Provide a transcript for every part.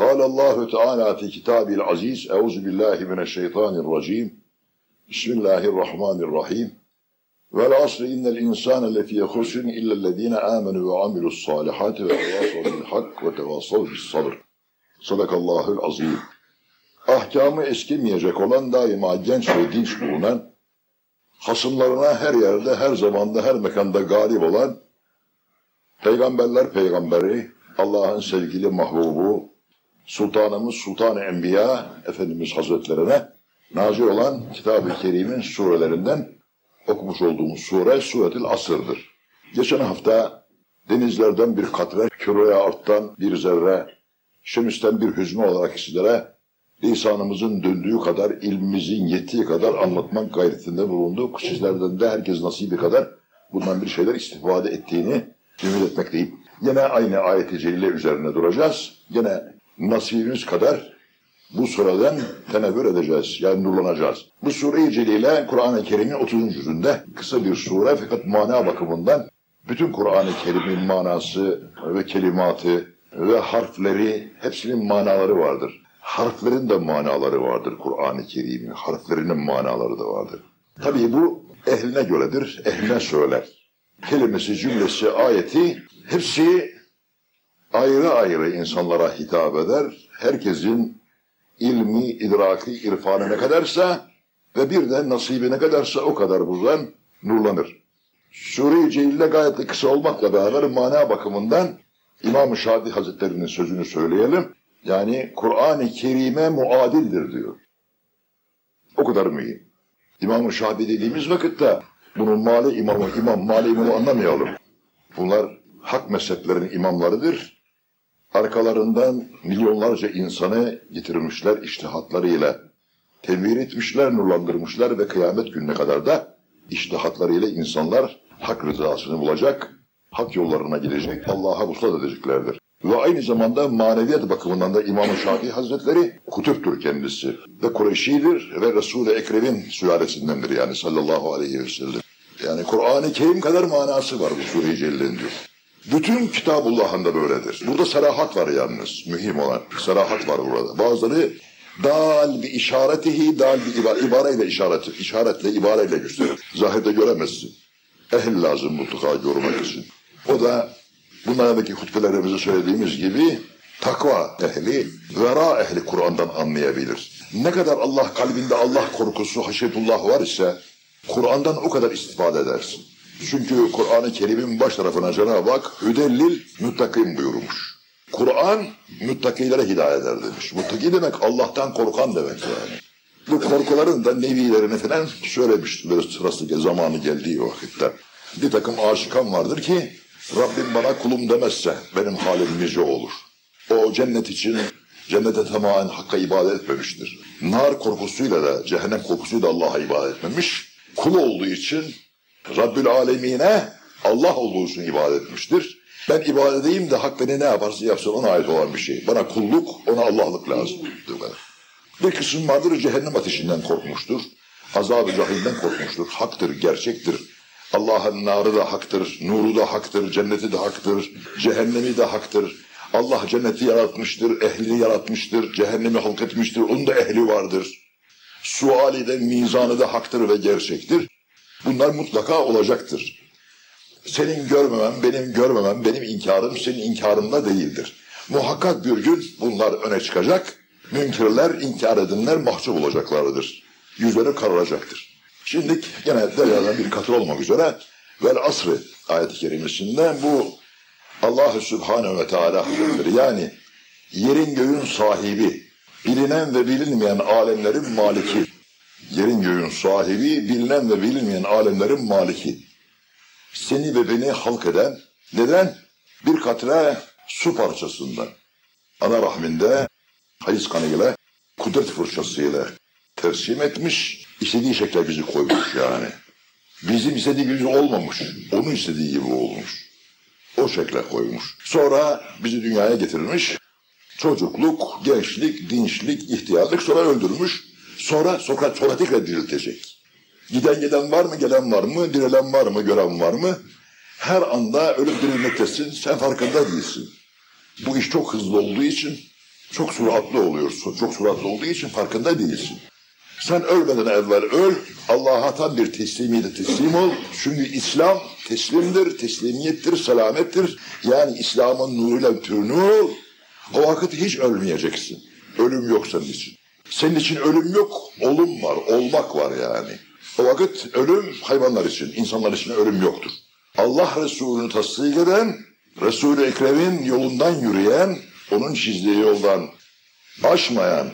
قال الله تعالى في كتابه العزيز أعوذ بالله من الشيطان الرجيم بسم الله الرحمن الرحيم والعصر إن الإنسان لفي خسر إلا الذين آمنوا وعملوا الصالحات وتواصوا بالحق وتواصوا بالصبر صدق الله العظيم Ahkamı eskimeyecek olan daima genç ve dinç bulunan, hasımlarına her yerde, her zamanda, her mekanda galip olan, Peygamberler peygamberi, Allah'ın sevgili mahbubu, Sultanımız Sultan-ı Enbiya Efendimiz Hazretlerine nazil olan Kitab-ı Kerim'in surelerinden okumuş olduğumuz sure Suretil Asır'dır. Geçen hafta denizlerden bir katre, küreye arttan bir zerre, şemisten bir hüzme olarak sizlere lisanımızın döndüğü kadar, ilmimizin yettiği kadar anlatmak gayretinde bulunduk. Sizlerden de herkes nasibi kadar bundan bir şeyler istifade ettiğini ümit etmekteyim. Yine aynı ayet-i celile üzerine duracağız. Yine nasibimiz kadar bu sureden tenevvür edeceğiz. Yani nurlanacağız. Bu sure-i celile Kur'an-ı Kerim'in 30. yüzünde kısa bir sure fakat mana bakımından bütün Kur'an-ı Kerim'in manası ve kelimatı ve harfleri hepsinin manaları vardır. Harflerin de manaları vardır Kur'an-ı Kerim'in. Harflerinin manaları da vardır. Tabii bu ehline göredir, ehline söyler. Kelimesi, cümlesi, ayeti hepsi ayrı ayrı insanlara hitap eder. Herkesin ilmi, idraki, irfanı ne kadarsa ve bir de nasibi ne kadarsa o kadar buradan nurlanır. Sure-i Celil'de gayet de kısa olmakla beraber mana bakımından İmam-ı Şadi Hazretleri'nin sözünü söyleyelim. Yani Kur'an-ı Kerim'e muadildir diyor. O kadar mühim. İmam-ı Şabi dediğimiz vakitte bunun mali imamı, imam, mali imamı anlamayalım. Bunlar hak mezheplerinin imamlarıdır. Arkalarından milyonlarca insanı getirmişler iştihatlarıyla. Tevhir etmişler, nurlandırmışlar ve kıyamet gününe kadar da iştihatlarıyla insanlar hak rızasını bulacak, hak yollarına gidecek, Allah'a vuslat edeceklerdir. Ve aynı zamanda maneviyat bakımından da İmam-ı Şafii Hazretleri kutuptur kendisi. Ve Kureyşidir ve Resul-i Ekrem'in sülalesindendir yani sallallahu aleyhi ve sellem. Yani Kur'an-ı Kerim kadar manası var bu Sure-i Celle'nin diyor. Bütün Kitabullah'ın da böyledir. Burada serahat var yalnız. Mühim olan serahat var burada. Bazıları dal bir işaretihi, dal bir ibare, ibareyle işareti, işaretle, ibareyle gösterir. Zahirde göremezsin. Ehil lazım mutlaka görmek için. O da evvelki hutbelerimizde söylediğimiz gibi takva ehli, vera ehli Kur'an'dan anlayabilir. Ne kadar Allah kalbinde Allah korkusu, haşyetullah var ise Kur'an'dan o kadar istifade edersin. Çünkü Kur'an-ı Kerim'in baş tarafına Cenab-ı Hak hüdellil müttakim buyurmuş. Kur'an müttakilere hidayet eder demiş. Muttaki demek Allah'tan korkan demek yani. Bu korkuların da nevilerini falan söylemiş böyle sırası zamanı geldiği vakitte. Bir takım aşıkan vardır ki Rabbim bana kulum demezse benim halim nice olur. O cennet için cennete tamamen hakka ibadet etmemiştir. Nar korkusuyla da cehennem korkusuyla da Allah'a ibadet etmemiş. Kul olduğu için Rabbül Alemine Allah olduğu için ibadet etmiştir. Ben ibadet edeyim de hak beni ne yaparsa yapsın ona ait olan bir şey. Bana kulluk, ona Allah'lık lazım. Bir kısım vardır cehennem ateşinden korkmuştur. Azab-ı cahilden korkmuştur. Haktır, gerçektir. Allah'ın narı da haktır, nuru da haktır, cenneti de haktır, cehennemi de haktır. Allah cenneti yaratmıştır, ehlini yaratmıştır, cehennemi halk etmiştir, onun da ehli vardır. Suali de, mizanı da haktır ve gerçektir. Bunlar mutlaka olacaktır. Senin görmemem, benim görmemem, benim inkarım senin inkarında değildir. Muhakkak bir gün bunlar öne çıkacak, münkirler, inkar edenler mahcup olacaklardır. Yüzleri kararacaktır. Şimdi gene deryadan bir katır olmak üzere vel asrı ayet-i kerimesinde bu Allah-u Sübhanehu ve Teala Hazretleri yani yerin göğün sahibi, bilinen ve bilinmeyen alemlerin maliki, yerin göğün sahibi, bilinen ve bilinmeyen alemlerin maliki, seni ve beni halk eden, neden? Bir katre su parçasından, ana rahminde hayız kanıyla, kudret fırçasıyla tersim etmiş, istediği şekle bizi koymuş yani. Bizim istediği gibi olmamış, onun istediği gibi olmuş. O şekle koymuş. Sonra bizi dünyaya getirmiş. Çocukluk, gençlik, dinçlik, ihtiyarlık sonra öldürmüş. Sonra sonra, sonra tekrar diriltecek. Giden gelen var mı, gelen var mı, dirilen var mı, gören var mı? Her anda ölüp dirilmektesin, sen farkında değilsin. Bu iş çok hızlı olduğu için Çok suratlı oluyorsun. Çok suratlı olduğu için farkında değilsin. Sen ölmeden evvel öl, Allah'a tam bir teslimiyete teslim ol. Çünkü İslam teslimdir, teslimiyettir, selamettir. Yani İslam'ın nuruyla türünü ol. O vakit hiç ölmeyeceksin. Ölüm yok senin için. Senin için ölüm yok, olum var, olmak var yani. O vakit ölüm hayvanlar için, insanlar için ölüm yoktur. Allah Resulü'nü tasdik eden, Resul-i Ekrem'in yolundan yürüyen, onun çizdiği yoldan aşmayan,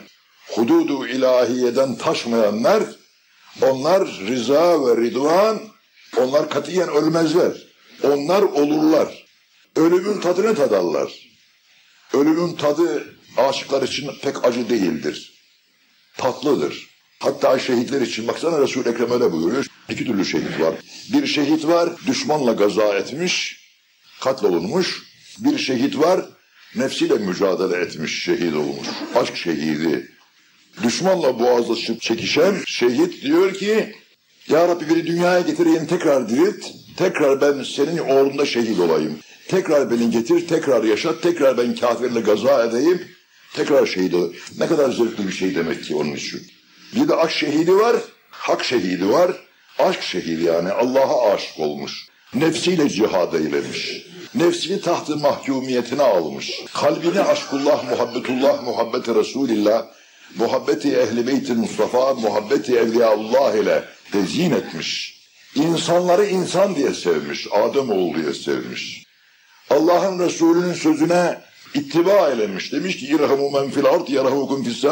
hududu ilahiyeden taşmayanlar, onlar rıza ve ridvan, onlar katiyen ölmezler. Onlar olurlar. Ölümün tadını tadarlar. Ölümün tadı aşıklar için pek acı değildir. Tatlıdır. Hatta şehitler için baksana Resul-i Ekrem öyle buyuruyor. İki türlü şehit var. Bir şehit var düşmanla gaza etmiş, katlolunmuş. Bir şehit var nefsiyle mücadele etmiş, şehit olmuş. Aşk şehidi. Düşmanla boğazlaşıp çekişen şehit diyor ki Ya Rabbi beni dünyaya getir yeni tekrar dirilt. Tekrar ben senin uğrunda şehit olayım. Tekrar beni getir, tekrar yaşat, tekrar ben kafirle gaza edeyim. Tekrar şehit olayım. Ne kadar zevkli bir şey demek ki onun için. Bir de aşk şehidi var, hak şehidi var. Aşk şehidi yani Allah'a aşık olmuş. Nefsiyle cihad eylemiş. Nefsini tahtı mahkumiyetine almış. Kalbini aşkullah, muhabbetullah, muhabbeti Resulillah, muhabbeti ehli beyti Mustafa, muhabbeti evliyaullah ile tezyin etmiş. İnsanları insan diye sevmiş, Adem oğlu diye sevmiş. Allah'ın Resulü'nün sözüne ittiba eylemiş. Demiş ki irhamu men fil ard yerhamukum fis.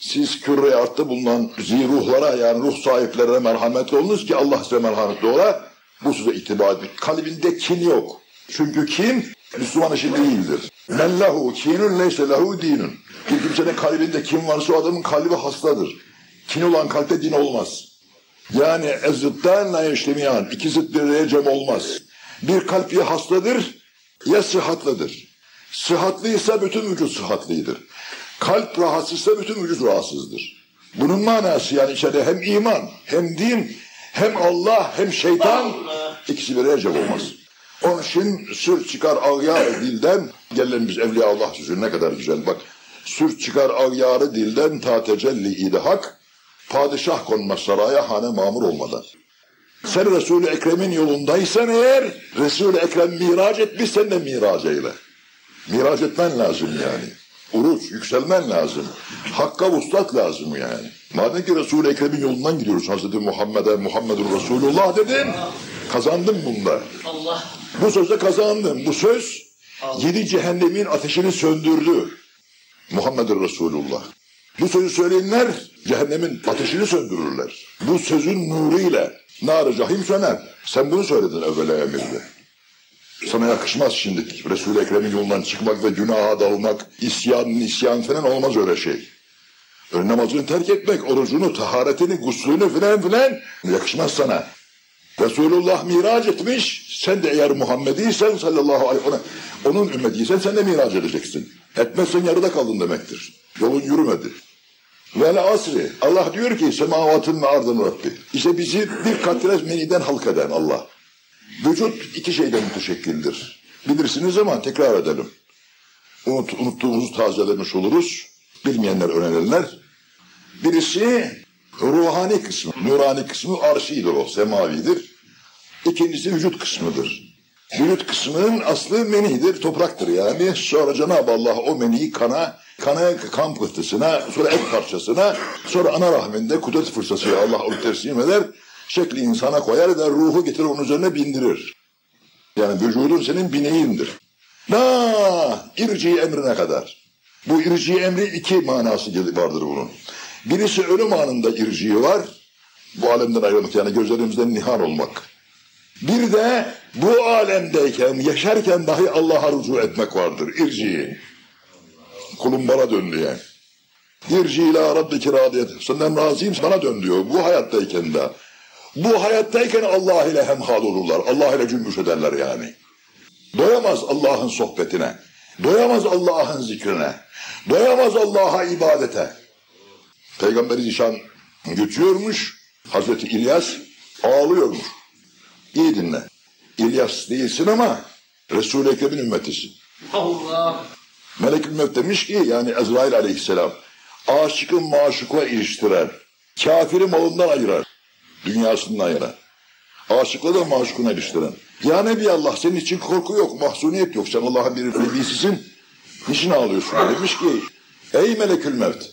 Siz küre artta bulunan ziruhlara yani ruh sahiplerine merhametli olunuz ki Allah size merhametli ola. Bu söze ittiba etmiş. Kalbinde kin yok. Çünkü kin Müslüman işi değildir. Men lehu kinun leyse lehu dinun. Bir kimsenin kalbinde kin varsa o adamın kalbi hastadır. Kin olan kalpte din olmaz. Yani ezzıttan la yeşlemiyan. İki zıt bir cem olmaz. Bir kalp ya hastadır ya sıhhatlıdır. Sıhhatlıysa bütün vücut sıhhatlıydır. Kalp rahatsızsa bütün vücut rahatsızdır. Bunun manası yani içeride hem iman hem din hem Allah hem şeytan ikisi bir cem olmaz. Onun için sür çıkar ağyar dilden gelen biz Evliya Allah sözü ne kadar güzel bak. Sür çıkar ağyarı dilden ta tecelli idi hak. Padişah konmaz saraya hane mamur olmadan. Sen Resul-i Ekrem'in yolundaysan eğer Resul-i Ekrem miraç etmiş sen de miraç eyle. Miraç etmen lazım yani. Uruç, yükselmen lazım. Hakka vuslat lazım yani. Madem ki Resul-i Ekrem'in yolundan gidiyoruz Hazreti Muhammed'e, Muhammedun Resulullah dedin. Kazandım bunda. Allah. Bu sözde kazandım. Bu söz yedi cehennemin ateşini söndürdü. Muhammedur Resulullah. Bu sözü söyleyenler cehennemin ateşini söndürürler. Bu sözün nuruyla nar cahim söner. Sen bunu söyledin evvela emirde. Sana yakışmaz şimdi Resul-i Ekrem'in yolundan çıkmak ve günaha dalmak, isyan, isyan falan olmaz öyle şey. Öyle namazını terk etmek, orucunu, taharetini, guslünü filan filan yakışmaz sana. Resulullah miraç etmiş, sen de eğer Muhammediysen sallallahu aleyhi ve sellem, onun ümmetiysen sen de miraç edeceksin. Etmezsen yarıda kaldın demektir. Yolun yürümedi. Vel asri. Allah diyor ki semavatın ve ardın Rabbi. İşte bizi bir katre meniden halk eden Allah. Vücut iki şeyden müteşekkildir. Bilirsiniz ama tekrar edelim. Unut, unuttuğumuzu tazelemiş oluruz. Bilmeyenler öğrenirler. Birisi ruhani kısmı, nurani kısmı arşidir o, semavidir. İkincisi vücut kısmıdır. Vücut kısmının aslı menidir, topraktır yani. Sonra Cenab-ı Allah o meniyi kana, kana kan pıhtısına, sonra et parçasına, sonra ana rahminde kudret fırsatıyla Allah onu teslim eder. Şekli insana koyar ve ruhu getirir onun üzerine bindirir. Yani vücudun senin bineğindir. La irci emrine kadar. Bu irci emri iki manası vardır bunun. Birisi ölüm anında irciği var. Bu alemden ayrılmak yani gözlerimizden nihan olmak. Bir de bu alemdeyken, yaşarken dahi Allah'a rücu etmek vardır. İrciği. Kulum bana dön diye. İrci ila rabbiki radiyet. Senden razıyım bana dön diyor. Bu hayattayken de. Bu hayattayken Allah ile hemhal olurlar. Allah ile cümbüş ederler yani. Doyamaz Allah'ın sohbetine. Doyamaz Allah'ın zikrine. Doyamaz Allah'a ibadete. Peygamberi Zişan götürüyormuş. Hazreti İlyas ağlıyormuş. İyi dinle. İlyas değilsin ama Resul-i Ekrem'in ümmetisin. Allah. Melekül Mevt demiş ki yani Ezrail aleyhisselam aşıkı maşukla iliştirer. Kafiri malından ayırar. Dünyasından ayırar. Aşıkla da maşukuna iliştiren. Ya Nebi Allah senin için korku yok, mahzuniyet yok. Sen Allah'ın bir velisisin. Niçin ağlıyorsun? Demiş ki ey melekül mevt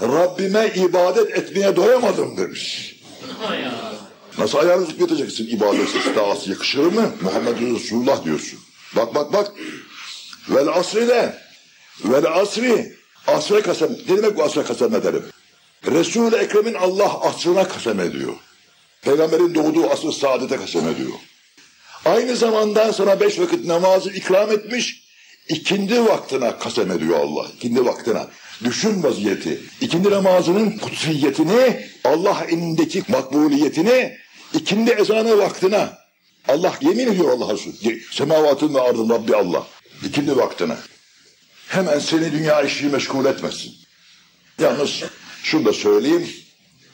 Rabbime ibadet etmeye doyamadım demiş. Nasıl ayağını zıplatacaksın ibadetsiz taası yakışır mı? Muhammed Resulullah diyorsun. Bak bak bak. Vel asri de. Vel asri. Asre kasem. Ne demek bu asre kasem ederim? Resul-i Ekrem'in Allah asrına kasem ediyor. Peygamberin doğduğu asr saadete kasem ediyor. Aynı zamanda sana beş vakit namazı ikram etmiş. ikindi vaktine kasem ediyor Allah. İkindi vaktine. Düşün vaziyeti. İkindi namazının kutsiyetini, Allah elindeki makbuliyetini, ikindi ezanı vaktine. Allah yemin ediyor Allah Resulü. Semavatın ve ardın Rabbi Allah. İkindi vaktine. Hemen seni dünya işi meşgul etmesin. Yalnız şunu da söyleyeyim.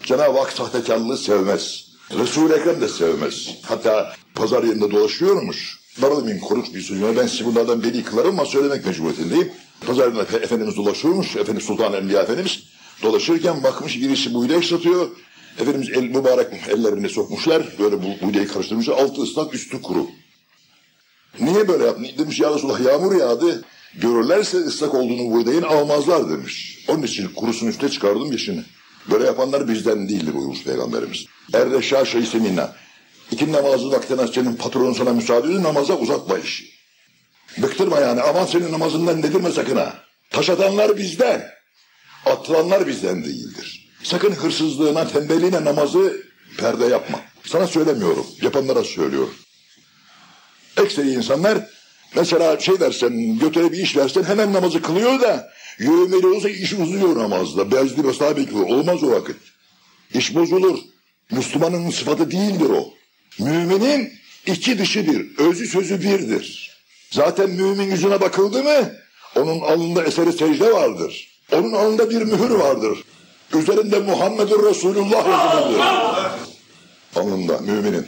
Cenab-ı Hak sahtekarlığı sevmez. Resul-i Ekrem de sevmez. Hatta pazar yerinde dolaşıyormuş. Darılmayın koruk bir sözüne. Ben sizi bunlardan beri kılarım ama söylemek mecburiyetindeyim. Pazar yerinde Efendimiz dolaşıyormuş. Efendimiz Sultan Enbiya Efendimiz. Dolaşırken bakmış birisi buğday satıyor. Efendimiz el, mübarek ellerini sokmuşlar. Böyle bu buğdayı karıştırmışlar. Altı ıslak üstü kuru. Niye böyle yaptın? Demiş ya Resulullah yağmur yağdı. Görürlerse ıslak olduğunu buğdayın almazlar demiş. Onun için kurusunu üste çıkardım yaşını. Böyle yapanlar bizden değildir buyurmuş Peygamberimiz. Erde şah şeysi minna. İki namazı vaktine senin patronun sana müsaade ediyor namaza uzatma işi. Bıktırma yani aman senin namazından dedirme sakın ha. Taş atanlar bizden. Atılanlar bizden değildir. Sakın hırsızlığına, tembelliğine namazı perde yapma. Sana söylemiyorum. Yapanlara söylüyorum. Ekseri insanlar mesela şey dersen, götüre bir iş versen hemen namazı kılıyor da yövmeli olsa iş uzuyor namazda. Bezli mesela bekliyor. Olmaz o vakit. İş bozulur. Müslümanın sıfatı değildir o. Müminin içi dışı bir, özü sözü birdir. Zaten mümin yüzüne bakıldı mı onun alnında eseri secde vardır. Onun alnında bir mühür vardır. Üzerinde Muhammedur Resulullah yazılıdır. Alnında müminin.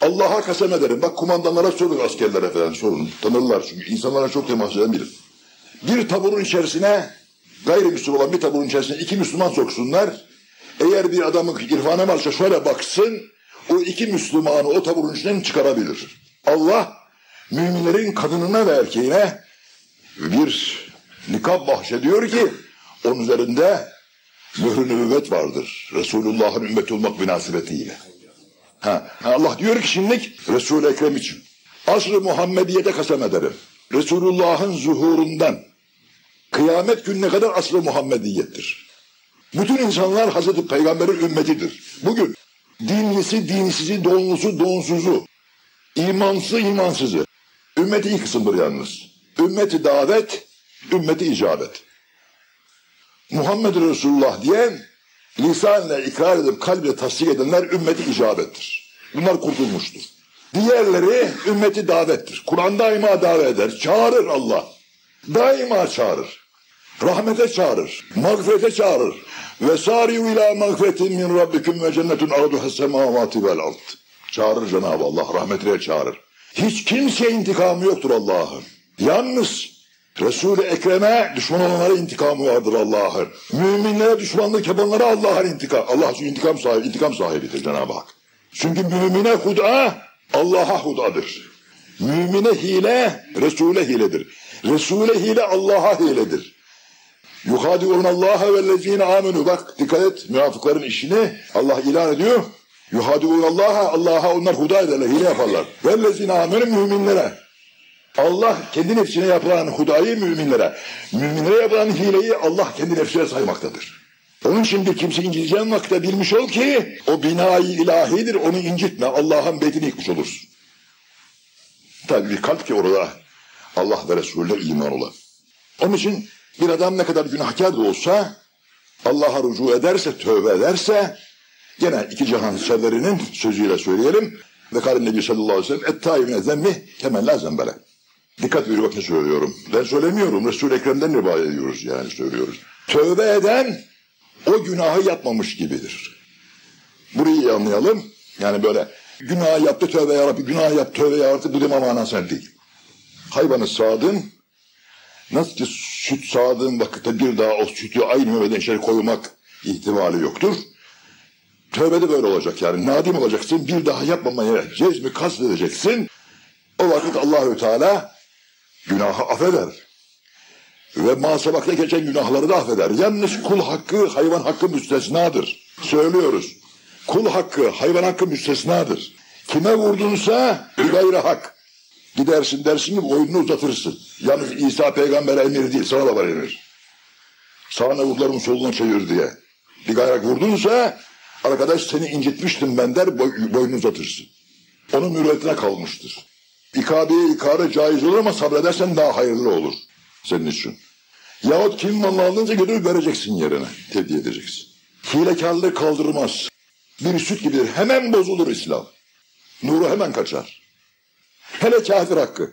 Allah'a kasem ederim. Bak kumandanlara sorun askerlere falan sorun. Tanırlar çünkü insanlara çok temas eden bilir. Bir taburun içerisine gayrimüslim olan bir taburun içerisine iki Müslüman soksunlar. Eğer bir adamın irfana varsa şöyle baksın o iki Müslümanı o taburun içinden çıkarabilir. Allah müminlerin kadınına ve erkeğine bir nikab bahşediyor ki onun üzerinde mührü nübüvvet vardır. Resulullah'ın ümmeti olmak münasebetiyle. Ha, Allah diyor ki şimdi Resul-i Ekrem için asr-ı Muhammediyete kasem ederim. Resulullah'ın zuhurundan kıyamet gününe kadar asr-ı Muhammediyettir. Bütün insanlar Hazreti Peygamber'in ümmetidir. Bugün dinlisi, dinsizi, donlusu, donsuzu, imansız, imansızı. Ümmeti iyi kısımdır yalnız. Ümmeti davet, ümmeti icabet. Muhammed Resulullah diyen lisanla ikrar edip kalple tasdik edenler ümmeti icabettir. Bunlar kurtulmuştur. Diğerleri ümmeti davettir. Kur'an daima davet eder. Çağırır Allah. Daima çağırır. Rahmete çağırır. Mağfirete çağırır. Ve sari'u ila mağfiretin min rabbikum ve cennetun arduha semavati vel ard. Çağırır Cenab-ı Allah. Rahmetine çağırır. Hiç kimse intikamı yoktur Allah'ın. Yalnız Resul-i Ekrem'e düşman olanlara intikamı vardır Allah'ın. Müminlere düşmanlık yapanlara Allah'ın intikam. Allah intikam sahibi, intikam sahibidir Cenab-ı Hak. Çünkü mümine huda Allah'a hudadır. Mümine hile Resul'e hiledir. Resul'e hile Allah'a hiledir. Yuhadiun Allah'a vellezine amenu. Bak dikkat et münafıkların işini Allah ilan ediyor. Yuhadiun Allah'a Allah'a onlar huda ederler, hile yaparlar. Vellezine amenu müminlere. Allah kendi nefsine yapılan hudayı müminlere, müminlere yapılan hileyi Allah kendi nefsine saymaktadır. Onun için bir kimse inciteceğin vakitte bilmiş ol ki o binayı ilahidir onu incitme Allah'ın beytini yıkmış olursun. Tabi bir kalp ki orada Allah ve Resulüne iman ola. Onun için bir adam ne kadar günahkar da olsa Allah'a rücu ederse, tövbe ederse gene iki cihan şerlerinin sözüyle söyleyelim. Ve kârin Nebi sallallahu aleyhi ve sellem et-tâibine zemmi kemen la zembele. Dikkat bir bakın söylüyorum. Ben söylemiyorum. Resul-i Ekrem'den rivayet ediyoruz yani söylüyoruz. Tövbe eden o günahı yapmamış gibidir. Burayı iyi anlayalım. Yani böyle günah yaptı tövbe yarabbi, günah yaptı tövbe yarabbi bu deme manası değil. Hayvanı sağdın, nasıl ki süt sağdığın vakitte bir daha o sütü aynı meyveden içeri koymak ihtimali yoktur. Tövbe de böyle olacak yani. Nadim olacaksın. Bir daha yapmamaya cezmi kast edeceksin. O vakit Allahü Teala günahı affeder. Ve muhasebakta geçen günahları da affeder. Yalnız kul hakkı, hayvan hakkı müstesnadır. Söylüyoruz. Kul hakkı, hayvan hakkı müstesnadır. Kime vurdunsa bir gayrı hak. Gidersin dersin ki oyununu uzatırsın. Yalnız İsa peygambere emir değil, sana da var emir. Sağına vurdular mı soluna çevir diye. Bir gayrı vurdunsa arkadaş seni incitmiştim ben der boy, boynunu uzatırsın. Onun mürüvvetine kalmıştır. İkabeye ikarı caiz olur ama sabredersen daha hayırlı olur senin için. Yahut kim malını aldığınca götürüp vereceksin yerine. Tedbir edeceksin. Hilekarlığı kaldırmaz. Bir süt gibidir. Hemen bozulur İslam. Nuru hemen kaçar. Hele kafir hakkı.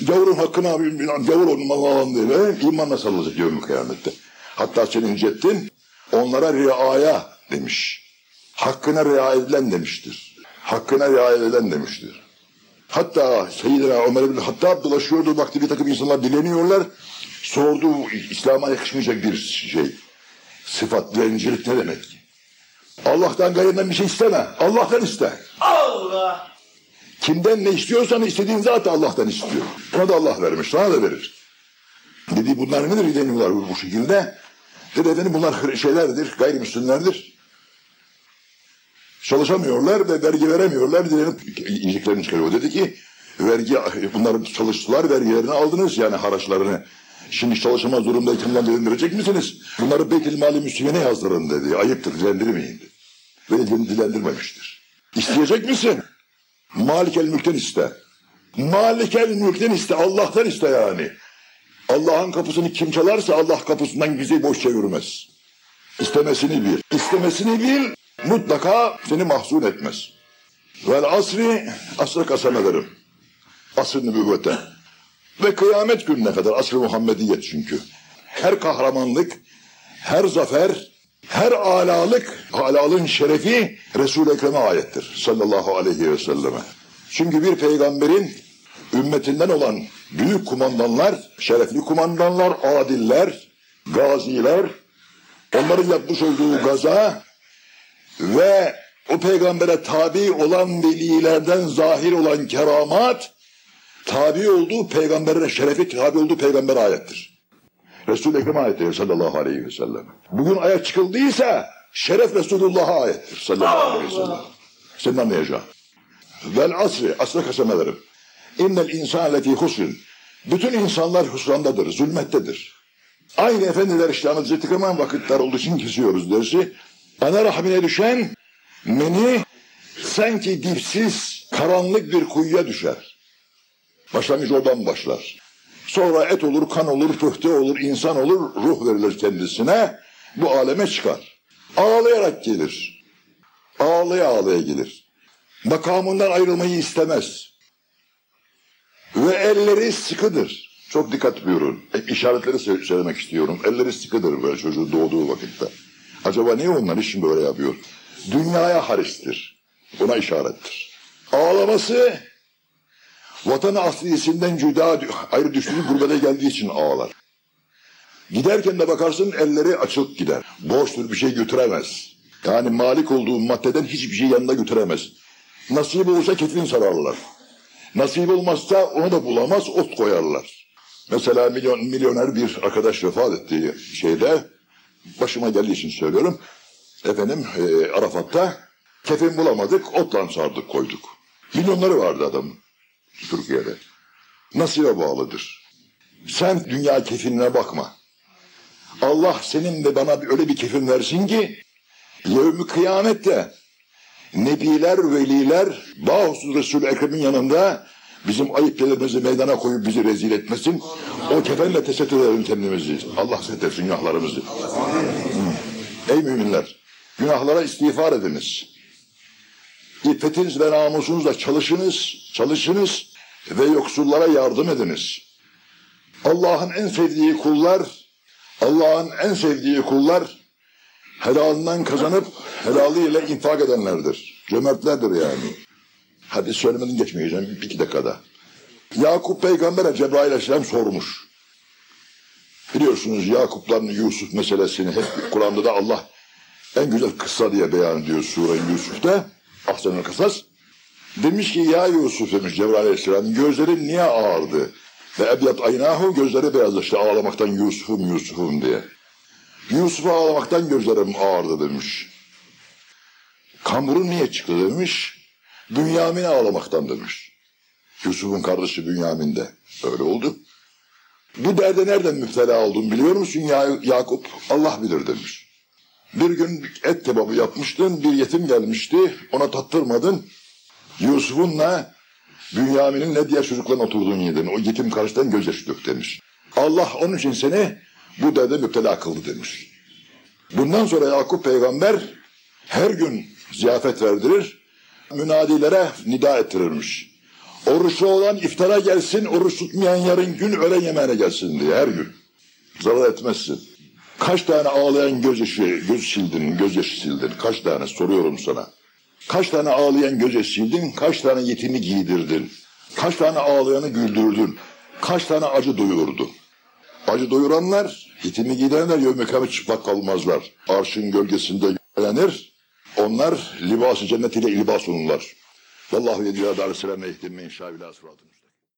Gavurun hakkını abi, gavur onun malını alan diye imanla sarılacak yevmi kıyamette. Hatta senin ceddin onlara riaya demiş. Hakkına riayet edilen demiştir. Hakkına riayet edilen demiştir. Hatta Seyyidina Ömer bin Hattab dolaşıyordu baktı bir takım insanlar dileniyorlar. Sordu İslam'a yakışmayacak bir şey. Sıfat, dilencilik ne demek? Allah'tan gayrından bir şey isteme. Allah'tan iste. Allah. Kimden ne istiyorsan istediğin zaten Allah'tan istiyor. Ona da Allah vermiş, sana da verir. Dedi bunlar nedir dileniyorlar bu şekilde? Dedi efendim bunlar şeylerdir, gayrimüslimlerdir. Çalışamıyorlar ve vergi veremiyorlar. Dilenip yiyeceklerini çıkarıyor. Dedi ki vergi bunlar çalıştılar vergilerini aldınız yani haraçlarını. Şimdi çalışamaz durumdayken bundan dilendirecek misiniz? Bunları Beytil Mali Müslümene yazdırın dedi. Ayıptır dilendirmeyin dedi. Ve dilendirmemiştir. İsteyecek misin? Malikel mülkten iste. Malikel mülkten iste. Allah'tan iste yani. Allah'ın kapısını kim çalarsa Allah kapısından bizi boş çevirmez. İstemesini bil. İstemesini bil mutlaka seni mahzun etmez. Vel asri asrı kasem ederim. Asr-ı nübüvvete. Ve kıyamet gününe kadar asr-ı Muhammediyet çünkü. Her kahramanlık, her zafer, her alalık, alalığın şerefi Resul-i Ekrem'e ayettir. Sallallahu aleyhi ve selleme. Çünkü bir peygamberin ümmetinden olan büyük kumandanlar, şerefli kumandanlar, adiller, gaziler, onların yapmış olduğu gaza ve o peygambere tabi olan velilerden zahir olan keramat, tabi olduğu peygamberine şerefi tabi olduğu peygamber ayettir. Resul-i Ekrem ayettir sallallahu aleyhi ve sellem. Bugün ayak çıkıldıysa şeref Resulullah'a ayettir sallallahu aleyhi ve sellem. Senin anlayacağın. Vel asri, asra kasem ederim. İnnel insan lefî husrin. Bütün insanlar husrandadır, zulmettedir. Aynı efendiler Hazreti Kemal vakitler olduğu için kesiyoruz dersi. Ana rahmine düşen meni sanki dipsiz, karanlık bir kuyuya düşer. Başlangıç oradan başlar. Sonra et olur, kan olur, pöhte olur, insan olur, ruh verilir kendisine. Bu aleme çıkar. Ağlayarak gelir. Ağlaya ağlaya gelir. Makamından ayrılmayı istemez. Ve elleri sıkıdır. Çok dikkat buyurun. Hep işaretleri söylemek istiyorum. Elleri sıkıdır böyle çocuğun doğduğu vakitte. Acaba niye onlar için böyle yapıyor? Dünyaya haristir. Buna işarettir. Ağlaması vatanı aslisinden cüda ayrı düştüğü gurbete geldiği için ağlar. Giderken de bakarsın elleri açık gider. Boştur bir şey götüremez. Yani malik olduğu maddeden hiçbir şey yanında götüremez. Nasip olursa kefin sararlar. Nasip olmazsa onu da bulamaz, ot koyarlar. Mesela milyon, milyoner bir arkadaş vefat ettiği şeyde, başıma geldiği için söylüyorum. Efendim e, Arafat'ta kefin bulamadık, otla sardık koyduk. Milyonları vardı adam Türkiye'de. Nasibe bağlıdır. Sen dünya kefinine bakma. Allah senin de bana öyle bir kefin versin ki, yevmi kıyamette Nebiler, veliler, bahusuz Resul-i Ekrem'in yanında bizim ayıplarımızı meydana koyup bizi rezil etmesin. O kefenle tesettür edelim kendimizi. Allah setretsin günahlarımızı. Ey müminler, günahlara istiğfar ediniz. İffetiniz ve namusunuzla çalışınız, çalışınız ve yoksullara yardım ediniz. Allah'ın en sevdiği kullar, Allah'ın en sevdiği kullar helalinden kazanıp helalıyla infak edenlerdir. Cömertlerdir yani. Hadi söylemeden geçmeyeceğim bir iki dakikada. Yakup peygambere Cebrail aleyhisselam sormuş. Biliyorsunuz Yakup'la Yusuf meselesini hep Kur'an'da da Allah en güzel kıssa diye beyan ediyor Sure-i Yusuf'ta. Ahsen-ül Kısas. Demiş ki ya Yusuf demiş Cebrail Aleyhisselam gözlerin niye ağardı? Ve ebyat aynahu gözleri beyazlaştı ağlamaktan Yusuf'um Yusuf'um diye. Yusuf'a ağlamaktan gözlerim ağardı demiş. Kamburun niye çıktı demiş. Bünyamin'e ağlamaktan demiş. Yusuf'un kardeşi Bünyamin de öyle oldu. Bu derde nereden müptela oldun biliyor musun ya Yakup? Allah bilir demiş. Bir gün et kebabı yapmıştın, bir yetim gelmişti, ona tattırmadın. Yusuf'unla Bünyamin'in ne diğer çocukların oturduğun yedin. O yetim karşıdan gözyaşı dök demiş. Allah onun için seni bu derde müptela kıldı demiş. Bundan sonra Yakup peygamber her gün ziyafet verdirir, münadilere nida ettirirmiş. Oruçlu olan iftara gelsin, oruç tutmayan yarın gün öğlen yemeğine gelsin diye her gün. Zarar etmezsin. Kaç tane ağlayan gözyaşı, göz sildin, gözyaşı sildin? Kaç tane soruyorum sana. Kaç tane ağlayan gözyaşı sildin? Kaç tane yetimi giydirdin? Kaç tane ağlayanı güldürdün? Kaç tane acı doyurdun? Acı doyuranlar, yetimi giydirenler yevme kıyamet çıplak kalmazlar. Arşın gölgesinde gelenir. Onlar libas-ı cennet ile libas olurlar. Vallahu yediyâ dâle selâme ihtimme inşâ ilâ sıratın.